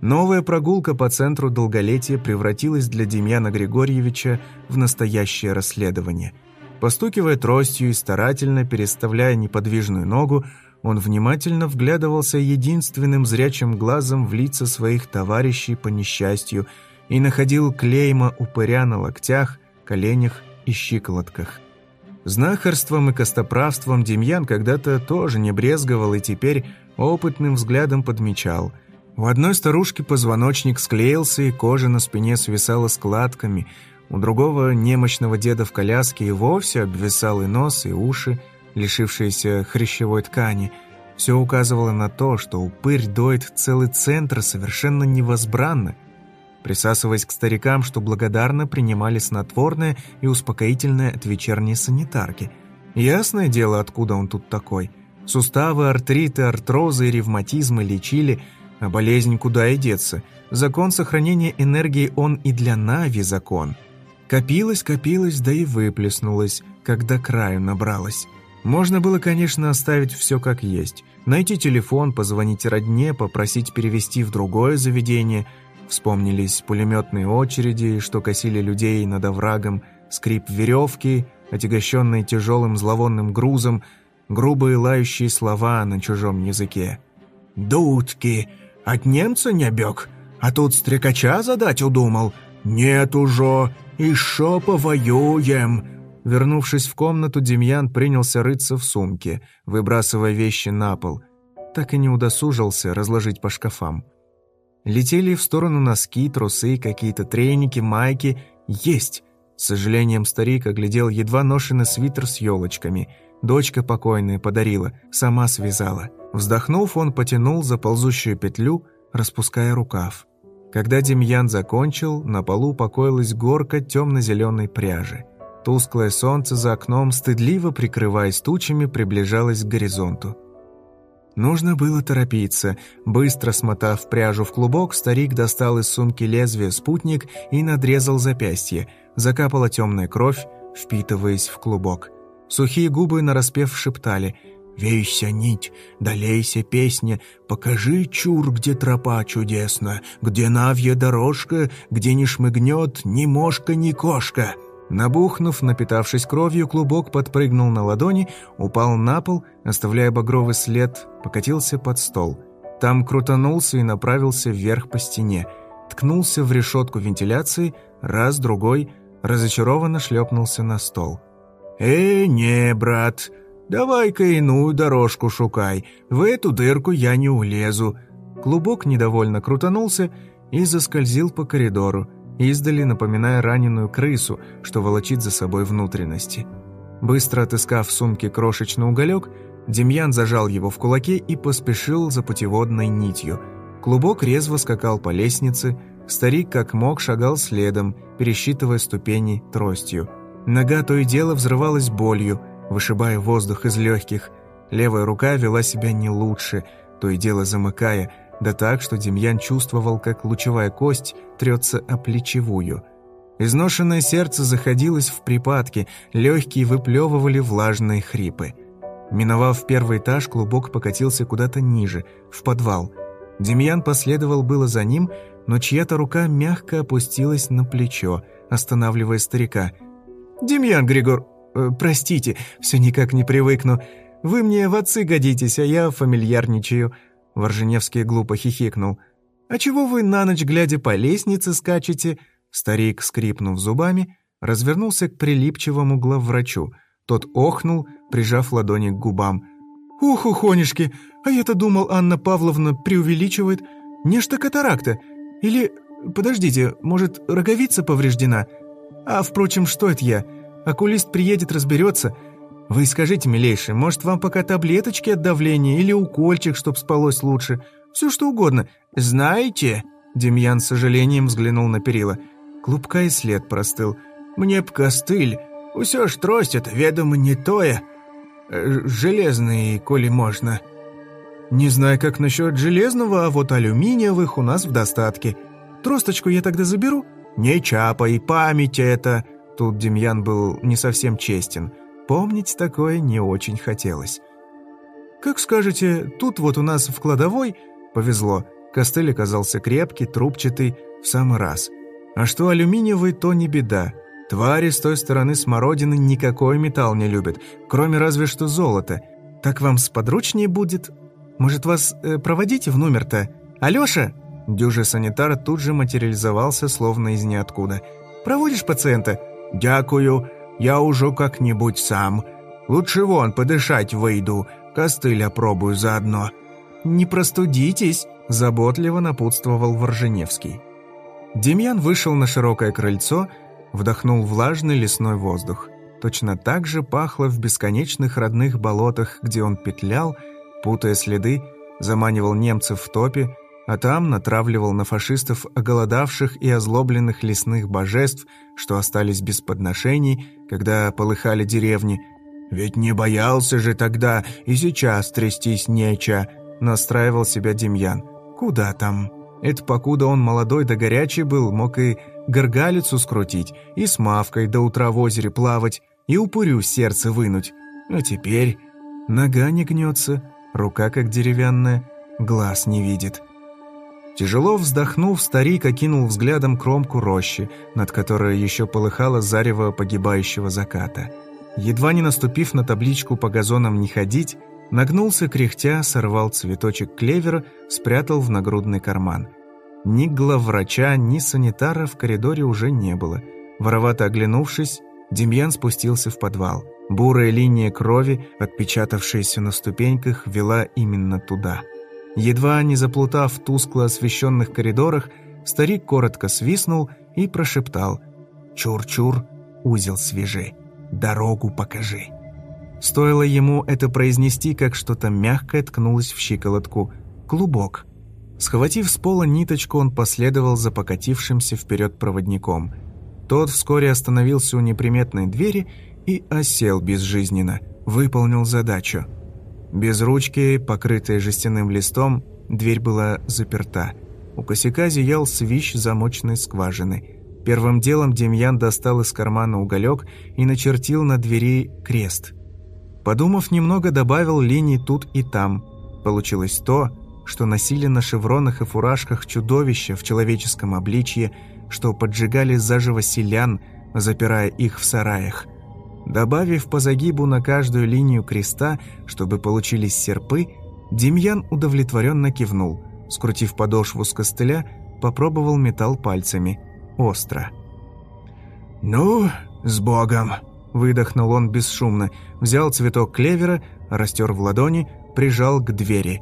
Speaker 1: Новая прогулка по центру долголетия превратилась для Демьяна Григорьевича в настоящее расследование. Постукивая тростью и старательно переставляя неподвижную ногу, он внимательно вглядывался единственным зрячим глазом в лица своих товарищей по несчастью и находил клейма упыря на локтях, коленях и щиколотках. Знахарством и костоправством Демьян когда-то тоже не брезговал и теперь опытным взглядом подмечал. У одной старушки позвоночник склеился, и кожа на спине свисала складками, у другого немощного деда в коляске и вовсе обвисал и нос, и уши – лишившиеся хрящевой ткани. Все указывало на то, что упырь доит целый центр совершенно невозбранно, присасываясь к старикам, что благодарно принимали снотворное и успокоительное от вечерней санитарки. Ясное дело, откуда он тут такой. Суставы, артриты, артрозы и ревматизмы лечили, а болезнь куда и деться. Закон сохранения энергии он и для Нави закон. Копилось, копилось, да и выплеснулось, когда краю набралось. Можно было, конечно, оставить все как есть. Найти телефон, позвонить родне, попросить перевести в другое заведение. Вспомнились пулеметные очереди, что косили людей над оврагом, скрип веревки, отягощенные тяжелым зловонным грузом, грубые лающие слова на чужом языке. «Дудки! От немца не бег? А тут стрекача задать удумал? Нет уже! Шо повоюем!» Вернувшись в комнату, Демьян принялся рыться в сумке, выбрасывая вещи на пол. Так и не удосужился разложить по шкафам. Летели в сторону носки, трусы, какие-то треники, майки. Есть! С сожалением старик оглядел едва ношенный свитер с елочками. Дочка покойная подарила, сама связала. Вздохнув, он потянул за ползущую петлю, распуская рукав. Когда Демьян закончил, на полу покоилась горка темно-зеленой пряжи. Тусклое солнце за окном, стыдливо прикрываясь тучами, приближалось к горизонту. Нужно было торопиться. Быстро смотав пряжу в клубок, старик достал из сумки лезвие спутник и надрезал запястье. Закапала темная кровь, впитываясь в клубок. Сухие губы нараспев шептали «Вейся нить, долейся песня, покажи чур, где тропа чудесна, где навья дорожка, где не шмыгнет ни мошка, ни кошка». Набухнув, напитавшись кровью, клубок подпрыгнул на ладони, упал на пол, оставляя багровый след, покатился под стол. Там крутанулся и направился вверх по стене. Ткнулся в решетку вентиляции, раз, другой, разочарованно шлепнулся на стол. «Э, не, брат, давай-ка иную дорожку шукай, в эту дырку я не улезу». Клубок недовольно крутанулся и заскользил по коридору издали напоминая раненую крысу, что волочит за собой внутренности. Быстро отыскав в сумке крошечный уголек, Демьян зажал его в кулаке и поспешил за путеводной нитью. Клубок резво скакал по лестнице, старик как мог шагал следом, пересчитывая ступени тростью. Нога то и дело взрывалась болью, вышибая воздух из легких. Левая рука вела себя не лучше, то и дело замыкая – да так, что Демьян чувствовал, как лучевая кость трется о плечевую. Изношенное сердце заходилось в припадки, легкие выплевывали влажные хрипы. Миновав первый этаж, клубок покатился куда-то ниже, в подвал. Демьян последовал было за ним, но чья-то рука мягко опустилась на плечо, останавливая старика. «Демьян Григор, э, простите, все никак не привыкну. Вы мне в отцы годитесь, а я фамильярничаю. Ворженевский глупо хихикнул. «А чего вы на ночь, глядя по лестнице, скачете?» Старик, скрипнув зубами, развернулся к прилипчивому главврачу. Тот охнул, прижав ладони к губам. «Ух, ухонишки! А я-то думал, Анна Павловна преувеличивает. Нечто катаракта. Или, подождите, может, роговица повреждена? А, впрочем, что это я? Окулист приедет, разберется. «Вы скажите, милейший, может, вам пока таблеточки от давления или укольчик, чтоб спалось лучше? Все что угодно. Знаете...» Демьян с сожалением взглянул на перила. Клубка и след простыл. «Мне б костыль. Усё ж трость это, ведомо, не тое. Э, железный, коли можно». «Не знаю, как насчет железного, а вот алюминиевых у нас в достатке. Тросточку я тогда заберу?» «Не чапай, память это...» Тут Демьян был не совсем честен – Помнить такое не очень хотелось. «Как скажете, тут вот у нас в кладовой...» Повезло, костыль оказался крепкий, трубчатый, в самый раз. А что алюминиевый, то не беда. Твари с той стороны смородины никакой металл не любят, кроме разве что золота. Так вам сподручнее будет? Может, вас э, проводить в номер-то? Алёша?» Дюжий санитар тут же материализовался, словно из ниоткуда. «Проводишь пациента?» «Дякую. Я уже как-нибудь сам. Лучше вон подышать выйду, костыль опробую заодно». «Не простудитесь», – заботливо напутствовал Ворженевский. Демьян вышел на широкое крыльцо, вдохнул влажный лесной воздух. Точно так же пахло в бесконечных родных болотах, где он петлял, путая следы, заманивал немцев в топе, а там натравливал на фашистов оголодавших и озлобленных лесных божеств, что остались без подношений, когда полыхали деревни. «Ведь не боялся же тогда, и сейчас трястись неча», — настраивал себя Демьян. «Куда там?» Это покуда он молодой да горячий был, мог и горгалицу скрутить, и с мавкой до утра в озере плавать, и упырю сердце вынуть. А теперь нога не гнется, рука как деревянная, глаз не видит. Тяжело вздохнув, старик окинул взглядом кромку рощи, над которой еще полыхало зарево погибающего заката. Едва не наступив на табличку «По газонам не ходить», нагнулся кряхтя, сорвал цветочек клевера, спрятал в нагрудный карман. Ни главврача, ни санитара в коридоре уже не было. Воровато оглянувшись, Демьян спустился в подвал. Бурая линия крови, отпечатавшаяся на ступеньках, вела именно туда – Едва не заплутав в тускло освещенных коридорах, старик коротко свистнул и прошептал «Чур-чур, узел свежи, дорогу покажи». Стоило ему это произнести, как что-то мягкое ткнулось в щиколотку. Клубок. Схватив с пола ниточку, он последовал за покатившимся вперед проводником. Тот вскоре остановился у неприметной двери и осел безжизненно, выполнил задачу – без ручки, покрытая жестяным листом, дверь была заперта. У косяка зиял свищ замочной скважины. Первым делом Демьян достал из кармана уголек и начертил на двери крест. Подумав немного, добавил линий тут и там. Получилось то, что носили на шевронах и фуражках чудовища в человеческом обличье, что поджигали заживо селян, запирая их в сараях. Добавив по загибу на каждую линию креста, чтобы получились серпы, Демьян удовлетворенно кивнул. Скрутив подошву с костыля, попробовал металл пальцами. Остро. «Ну, с Богом!» Выдохнул он бесшумно, взял цветок клевера, растер в ладони, прижал к двери.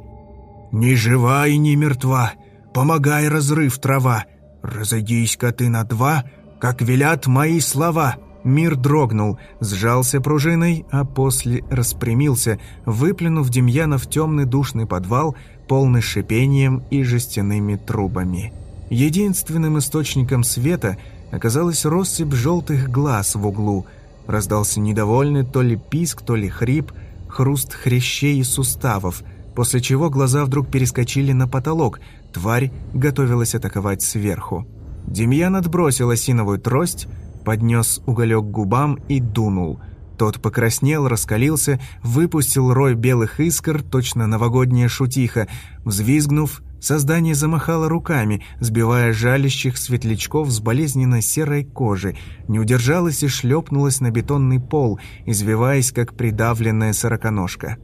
Speaker 1: «Ни жива и ни мертва! Помогай, разрыв трава! Разойдись-ка ты на два, как велят мои слова!» Мир дрогнул, сжался пружиной, а после распрямился, выплюнув Демьяна в темный душный подвал, полный шипением и жестяными трубами. Единственным источником света оказалась россыпь желтых глаз в углу. Раздался недовольный то ли писк, то ли хрип, хруст хрящей и суставов, после чего глаза вдруг перескочили на потолок, тварь готовилась атаковать сверху. Демьян отбросил осиновую трость, поднес уголек к губам и дунул. Тот покраснел, раскалился, выпустил рой белых искр, точно новогодняя шутиха. Взвизгнув, создание замахало руками, сбивая жалящих светлячков с болезненно серой кожи, не удержалось и шлепнулось на бетонный пол, извиваясь, как придавленная сороконожка.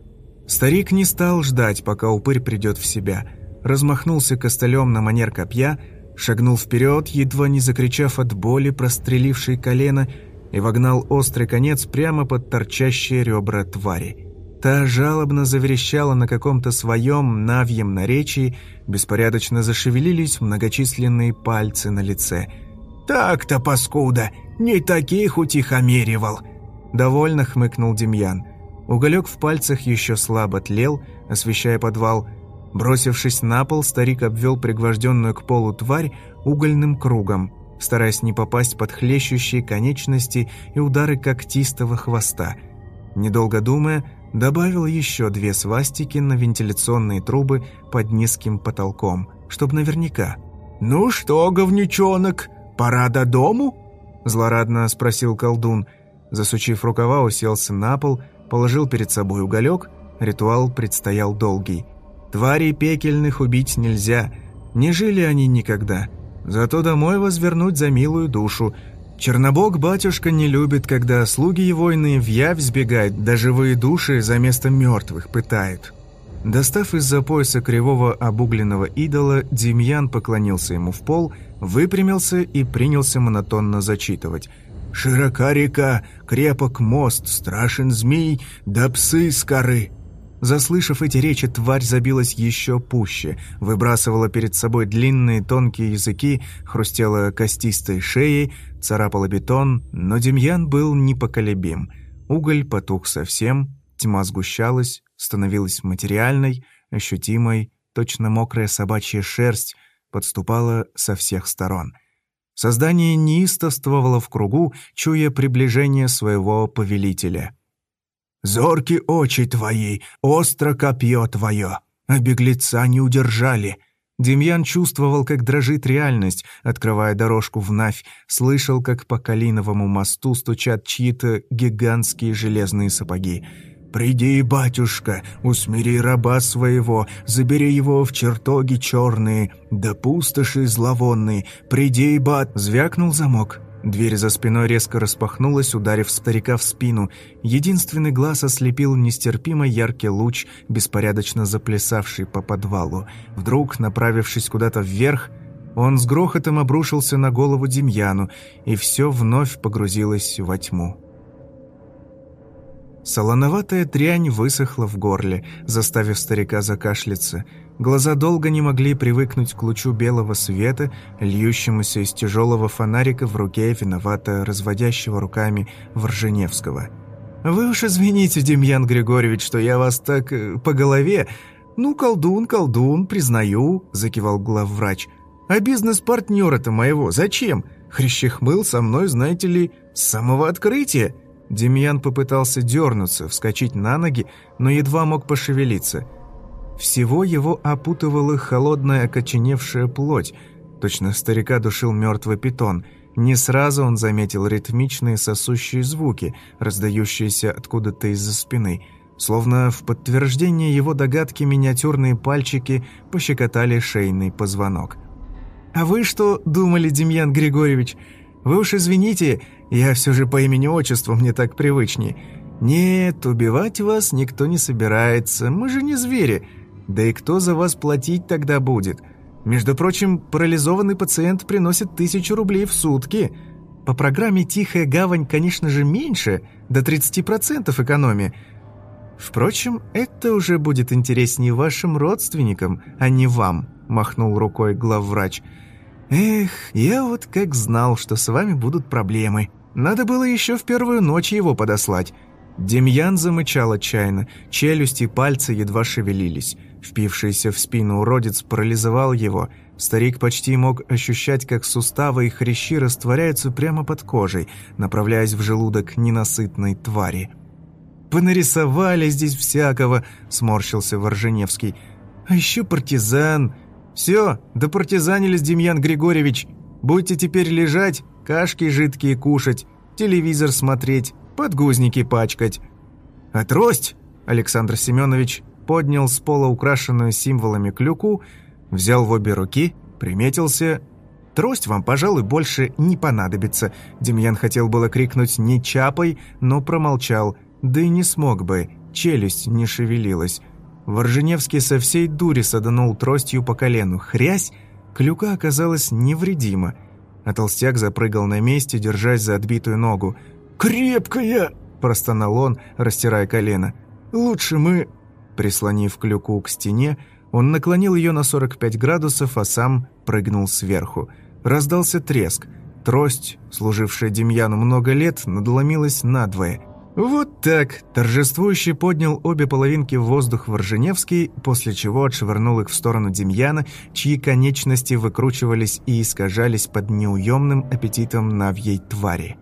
Speaker 1: Старик не стал ждать, пока упырь придет в себя. Размахнулся костылем на манер копья — шагнул вперед, едва не закричав от боли, прострелившей колено, и вогнал острый конец прямо под торчащие ребра твари. Та жалобно заверещала на каком-то своем навьем наречии, беспорядочно зашевелились многочисленные пальцы на лице. «Так-то, паскуда, не таких утихомиривал!» Довольно хмыкнул Демьян. Уголек в пальцах еще слабо тлел, освещая подвал – Бросившись на пол, старик обвел пригвожденную к полу тварь угольным кругом, стараясь не попасть под хлещущие конечности и удары когтистого хвоста. Недолго думая, добавил еще две свастики на вентиляционные трубы под низким потолком, чтоб наверняка. «Ну что, говнючонок, пора до дому?» Злорадно спросил колдун. Засучив рукава, уселся на пол, положил перед собой уголек. Ритуал предстоял долгий – Тварей пекельных убить нельзя, не жили они никогда. Зато домой возвернуть за милую душу. Чернобог батюшка не любит, когда слуги его иные в явь сбегают, да живые души за место мертвых пытают. Достав из-за пояса кривого обугленного идола, Демьян поклонился ему в пол, выпрямился и принялся монотонно зачитывать. «Широка река, крепок мост, страшен змей, да псы с коры». Заслышав эти речи, тварь забилась еще пуще, выбрасывала перед собой длинные тонкие языки, хрустела костистой шеей, царапала бетон, но Демьян был непоколебим. Уголь потух совсем, Тьма сгущалась, становилась материальной, ощутимой, точно мокрая собачья шерсть подступала со всех сторон. Создание неистовствовало в кругу, чуя приближение своего повелителя. «Зорки очи твои, остро копье твое, а беглеца не удержали», Демьян чувствовал, как дрожит реальность, открывая дорожку в Навь, слышал, как по Калиновому мосту стучат чьи-то гигантские железные сапоги. «Приди, батюшка, усмири раба своего, забери его в чертоги черные, да пустоши зловонные, приди, бат...» Звякнул замок. Дверь за спиной резко распахнулась, ударив старика в спину. Единственный глаз ослепил нестерпимо яркий луч, беспорядочно заплясавший по подвалу. Вдруг, направившись куда-то вверх, он с грохотом обрушился на голову Демьяну, и все вновь погрузилось во тьму. Солоноватая трянь высохла в горле, заставив старика закашляться. Глаза долго не могли привыкнуть к лучу белого света, льющемуся из тяжелого фонарика в руке виновато разводящего руками Ворженевского. «Вы уж извините, Демьян Григорьевич, что я вас так э, по голове...» «Ну, колдун, колдун, признаю», — закивал главврач. «А бизнес-партнера-то моего зачем? Хрящехмыл со мной, знаете ли, с самого открытия». Демьян попытался дернуться, вскочить на ноги, но едва мог пошевелиться. Всего его опутывала холодная окоченевшая плоть. Точно старика душил мертвый питон. Не сразу он заметил ритмичные сосущие звуки, раздающиеся откуда-то из-за спины. Словно в подтверждение его догадки миниатюрные пальчики пощекотали шейный позвонок. «А вы что думали, Демьян Григорьевич?» Вы уж извините, я все же по имени-отчеству мне так привычнее. Нет, убивать вас никто не собирается, мы же не звери. Да и кто за вас платить тогда будет? Между прочим, парализованный пациент приносит тысячу рублей в сутки. По программе «Тихая гавань», конечно же, меньше, до 30% экономии. Впрочем, это уже будет интереснее вашим родственникам, а не вам», – махнул рукой главврач – «Эх, я вот как знал, что с вами будут проблемы. Надо было еще в первую ночь его подослать». Демьян замычал отчаянно, челюсти и пальцы едва шевелились. Впившийся в спину уродец парализовал его. Старик почти мог ощущать, как суставы и хрящи растворяются прямо под кожей, направляясь в желудок ненасытной твари. «Понарисовали здесь всякого», — сморщился Ворженевский. «А еще партизан, «Все, допартизанились, Демьян Григорьевич. Будете теперь лежать, кашки жидкие кушать, телевизор смотреть, подгузники пачкать». «А трость?» Александр Семенович поднял с пола украшенную символами клюку, взял в обе руки, приметился. «Трость вам, пожалуй, больше не понадобится». Демьян хотел было крикнуть «не чапай», но промолчал, да и не смог бы, челюсть не шевелилась. Ворженевский со всей дури саданул тростью по колену. Хрясь! Клюка оказалась невредима. А толстяк запрыгал на месте, держась за отбитую ногу. «Крепкая!» – простонал он, растирая колено. «Лучше мы...» Прислонив клюку к стене, он наклонил ее на 45 градусов, а сам прыгнул сверху. Раздался треск. Трость, служившая Демьяну много лет, надломилась надвое. «Вот так!» – торжествующе поднял обе половинки в воздух Ворженевский, после чего отшвырнул их в сторону Демьяна, чьи конечности выкручивались и искажались под неуемным аппетитом навьей твари.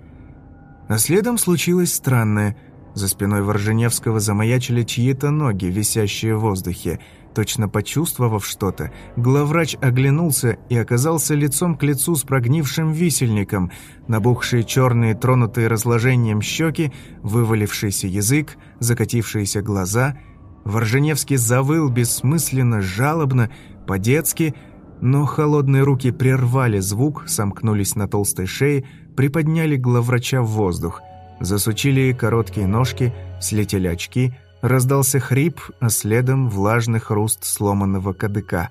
Speaker 1: А следом случилось странное. За спиной Ворженевского замаячили чьи-то ноги, висящие в воздухе – Точно почувствовав что-то, главврач оглянулся и оказался лицом к лицу с прогнившим висельником. Набухшие черные, тронутые разложением щеки, вывалившийся язык, закатившиеся глаза. Ворженевский завыл бессмысленно, жалобно, по-детски, но холодные руки прервали звук, сомкнулись на толстой шее, приподняли главврача в воздух. Засучили короткие ножки, слетели очки — Раздался хрип, а следом влажный хруст сломанного кадыка.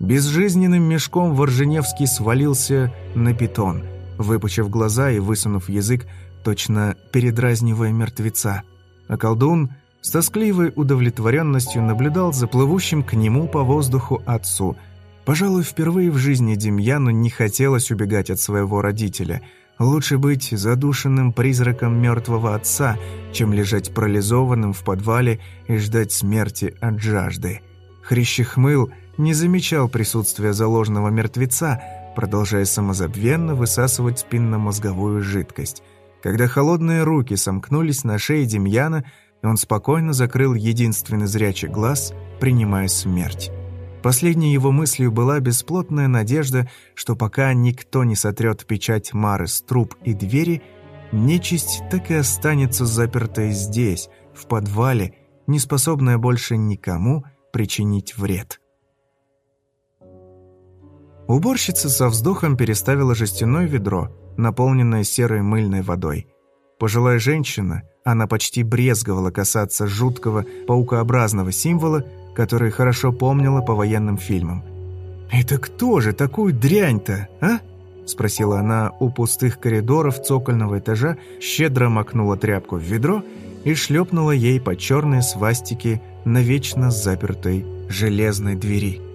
Speaker 1: Безжизненным мешком Ворженевский свалился на питон, выпучив глаза и высунув язык, точно передразнивая мертвеца. А колдун с тоскливой удовлетворенностью наблюдал за плывущим к нему по воздуху отцу. Пожалуй, впервые в жизни Демьяну не хотелось убегать от своего родителя. Лучше быть задушенным призраком мертвого отца, чем лежать парализованным в подвале и ждать смерти от жажды. Хрящехмыл не замечал присутствия заложенного мертвеца, продолжая самозабвенно высасывать спинномозговую жидкость. Когда холодные руки сомкнулись на шее Демьяна, он спокойно закрыл единственный зрячий глаз, принимая смерть. Последней его мыслью была бесплотная надежда, что пока никто не сотрет печать Мары с труб и двери, нечисть так и останется запертой здесь, в подвале, не способная больше никому причинить вред. Уборщица со вздохом переставила жестяное ведро, наполненное серой мыльной водой. Пожилая женщина, она почти брезговала касаться жуткого паукообразного символа, который хорошо помнила по военным фильмам. «Это кто же такую дрянь-то, а?» – спросила она у пустых коридоров цокольного этажа, щедро макнула тряпку в ведро и шлепнула ей по черной свастике на вечно запертой железной двери.